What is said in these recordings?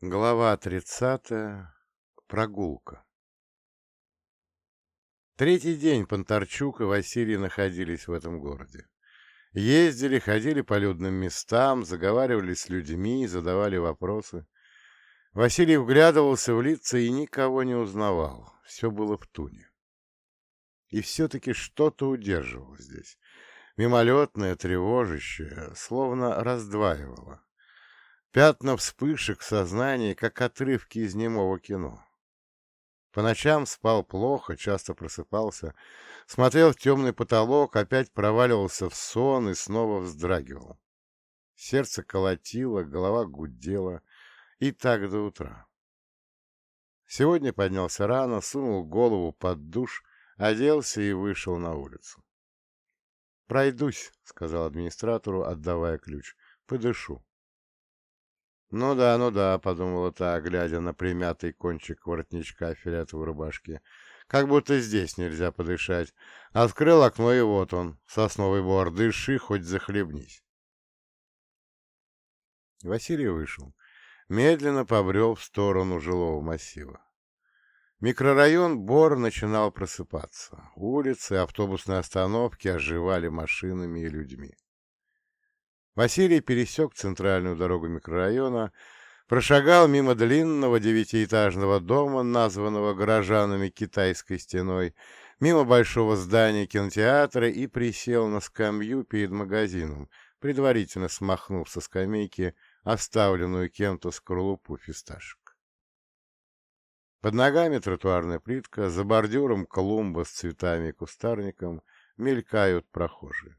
Глава тридцатая. Прогулка. Третий день Понтарчук и Василий находились в этом городе. Ездили, ходили по людным местам, заговаривали с людьми, задавали вопросы. Василий вглядывался в лица и никого не узнавал. Все было в туне. И все-таки что-то удерживало здесь. Мимолетное, тревожащее, словно раздваивало. Пятна вспышек в сознании, как отрывки из немого кино. По ночам спал плохо, часто просыпался, смотрел в темный потолок, опять проваливался в сон и снова вздрагивал. Сердце колотило, голова гудела, и так до утра. Сегодня поднялся рано, сунул голову под душ, оделся и вышел на улицу. «Пройдусь», — сказал администратору, отдавая ключ, — «подышу». «Ну да, ну да», — подумала та, глядя на примятый кончик воротничка фиолетовой рубашки. «Как будто здесь нельзя подышать. Открыл окно, и вот он, сосновый бор. Дыши, хоть захлебнись». Василий вышел. Медленно побрел в сторону жилого массива. Микрорайон Бор начинал просыпаться. Улицы, автобусные остановки оживали машинами и людьми. Василий пересек центральную дорогу микрорайона, прошагал мимо длинного девятиэтажного дома, названного горожанами китайской стеной, мимо большого здания кинотеатра и присел на скамью перед магазином, предварительно смахнув со скамейки оставленную кем-то скорлупу фисташек. Под ногами тротуарная плитка, за бордюром клумба с цветами и кустарником, мелькают прохожие.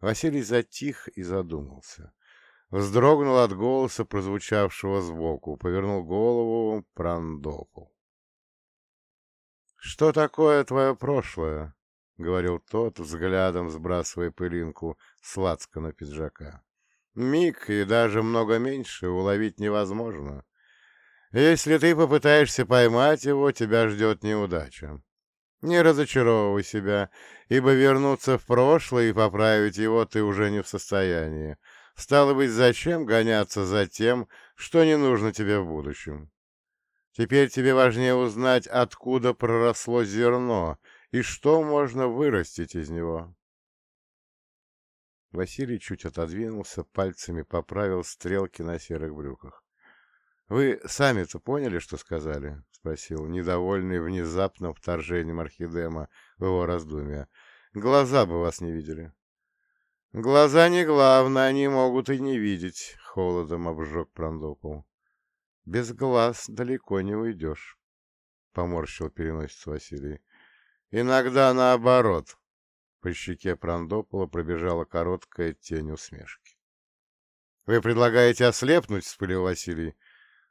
Василий затих и задумался. Вздрогнул от голоса, прозвучавшего сбоку, повернул голову, Прандопол. «Что такое твое прошлое?» — говорил тот, взглядом сбрасывая пылинку сладко на пиджака. «Миг и даже много меньше уловить невозможно. Если ты попытаешься поймать его, тебя ждет неудача. Не разочаровывай себя, ибо вернуться в прошлое и поправить его ты уже не в состоянии. Стало быть, зачем гоняться за тем, что не нужно тебе в будущем? Теперь тебе важнее узнать, откуда проросло зерно и что можно вырастить из него. Василий чуть отодвинулся, пальцами поправил стрелки на серых брюках. «Вы сами-то поняли, что сказали?» — спросил, недовольный внезапным вторжением Архидема в его раздумья. «Глаза бы вас не видели». «Глаза не главное, они могут и не видеть», — холодом обжег Прандопол. «Без глаз далеко не уйдешь», — поморщил переносицу Василий. «Иногда наоборот». По щеке Прандопола пробежала короткая тень усмешки. «Вы предлагаете ослепнуть?» — вспылил Василий.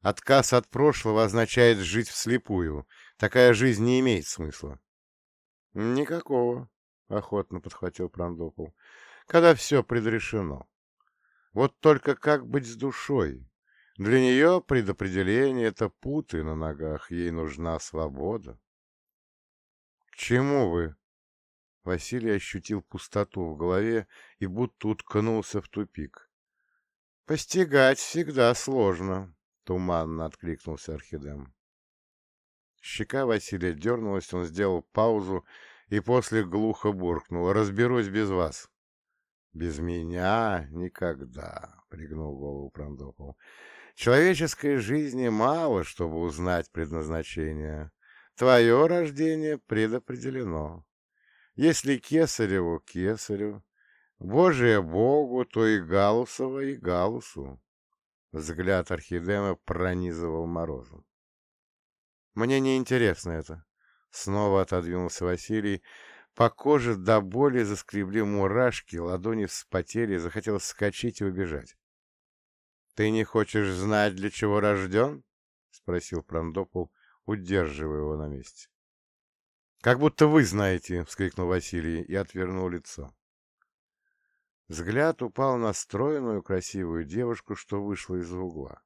Отказ от прошлого означает жить вслепую. Такая жизнь не имеет смысла. — Никакого, — охотно подхватил Прандопол, — когда все предрешено. Вот только как быть с душой? Для нее предопределение — это путы на ногах, ей нужна свобода. — К чему вы? Василий ощутил пустоту в голове и будто уткнулся в тупик. — Постигать всегда сложно, Туманно откликнулся Орхидем. Щека Василия дернулась, он сделал паузу и после глухо буркнул. «Разберусь без вас». «Без меня никогда», — пригнул голову Прандопол. «Человеческой жизни мало, чтобы узнать предназначение. Твое рождение предопределено. Если Кесареву — Кесарю, Божие Богу, то и Галусова, и Галусу. Взгляд Орхидема пронизывал морозом. «Мне не интересно это», — снова отодвинулся Василий. По коже до боли заскребли мурашки, ладони вспотели, захотел вскочить и убежать. «Ты не хочешь знать, для чего рожден?» — спросил Прандопол, удерживая его на месте. «Как будто вы знаете!» — вскрикнул Василий и отвернул лицо. Взгляд упал на стройную красивую девушку, что вышла из угла.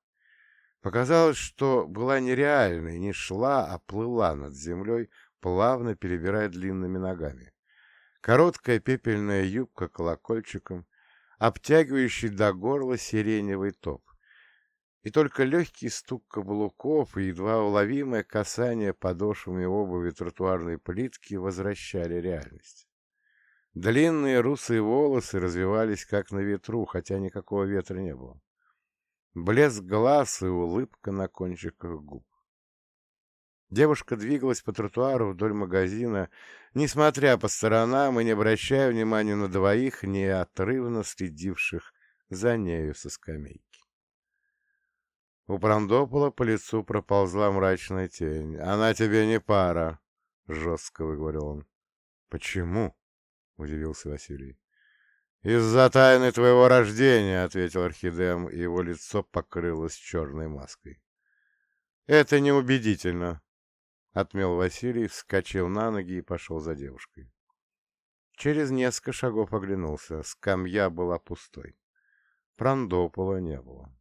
Показалось, что была нереальной, не шла, а плыла над землей, плавно перебирая длинными ногами. Короткая пепельная юбка колокольчиком, обтягивающий до горла сиреневый топ. и только легкий стук каблуков и едва уловимое касание подошвами обуви тротуарной плитки возвращали реальность. Длинные русые волосы развивались как на ветру, хотя никакого ветра не было. Блеск глаз и улыбка на кончиках губ. Девушка двигалась по тротуару вдоль магазина, несмотря по сторонам и не обращая внимания на двоих, неотрывно следивших за нею со скамейки. У Прандопола по лицу проползла мрачная тень. «Она тебе не пара», — жестко выговорил он. «Почему?» — удивился Василий. «Из-за тайны твоего рождения», — ответил Орхидем, и его лицо покрылось черной маской. «Это неубедительно», — отмел Василий, вскочил на ноги и пошел за девушкой. Через несколько шагов оглянулся. Скамья была пустой. Прандопола не было.